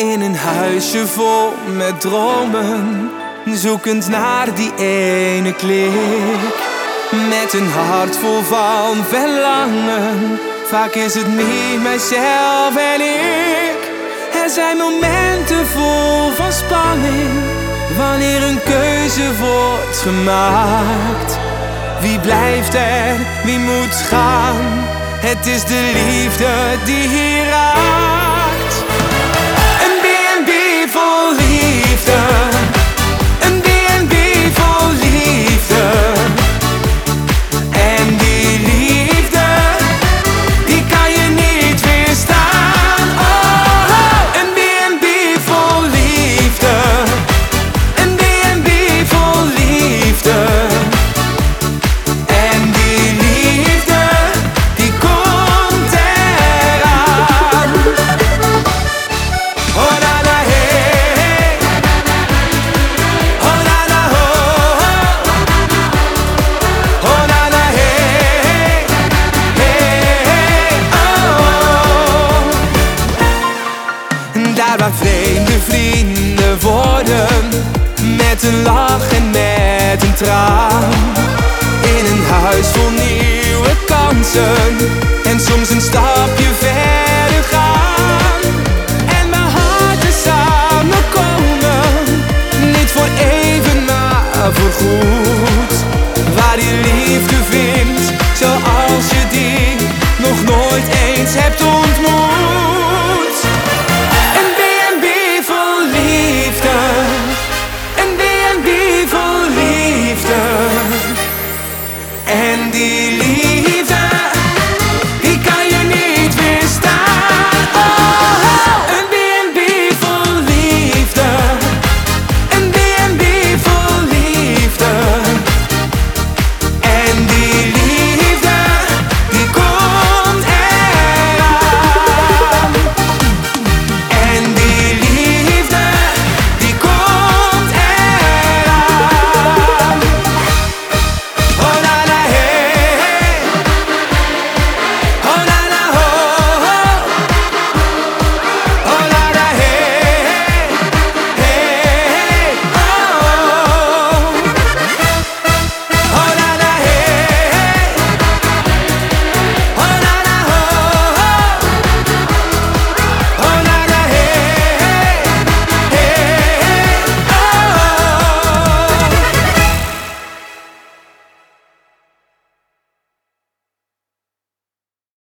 In een huisje vol met dromen, zoekend naar die ene klik. Met een hart vol van verlangen, vaak is het niet mijzelf en ik. Er zijn momenten vol van spanning, wanneer een keuze wordt gemaakt. Wie blijft er, wie moet gaan? Het is de liefde die hier. Waar vreemde vrienden worden, met een lach en met een traan. In een huis vol nieuwe kansen The.